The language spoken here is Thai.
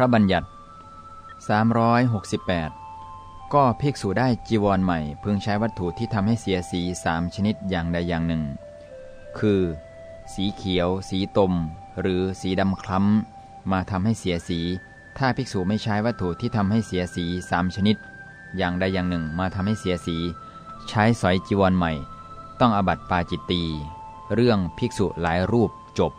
ระบัญญัติ 368 ก็ภิกษุได้จีวรใหม่ พึงใช้วัตถุที่ทำให้เสียสีสามชนิดอย่างใดอย่างหนึ่ง คือ สีเขียว สีตม หรือสีดำคล้ำ มาทำให้เสียสี ถ้าภิกษุไม่ใช้วัตถุที่ทำให้เสียสีสามชนิด อย่างใดอย่างหนึ่งมาทำให้เสียสี ใช้สอยจีวรใหม่ ต้องอบัติปาจิตตี เรื่องภิกษุหลายรูปจบ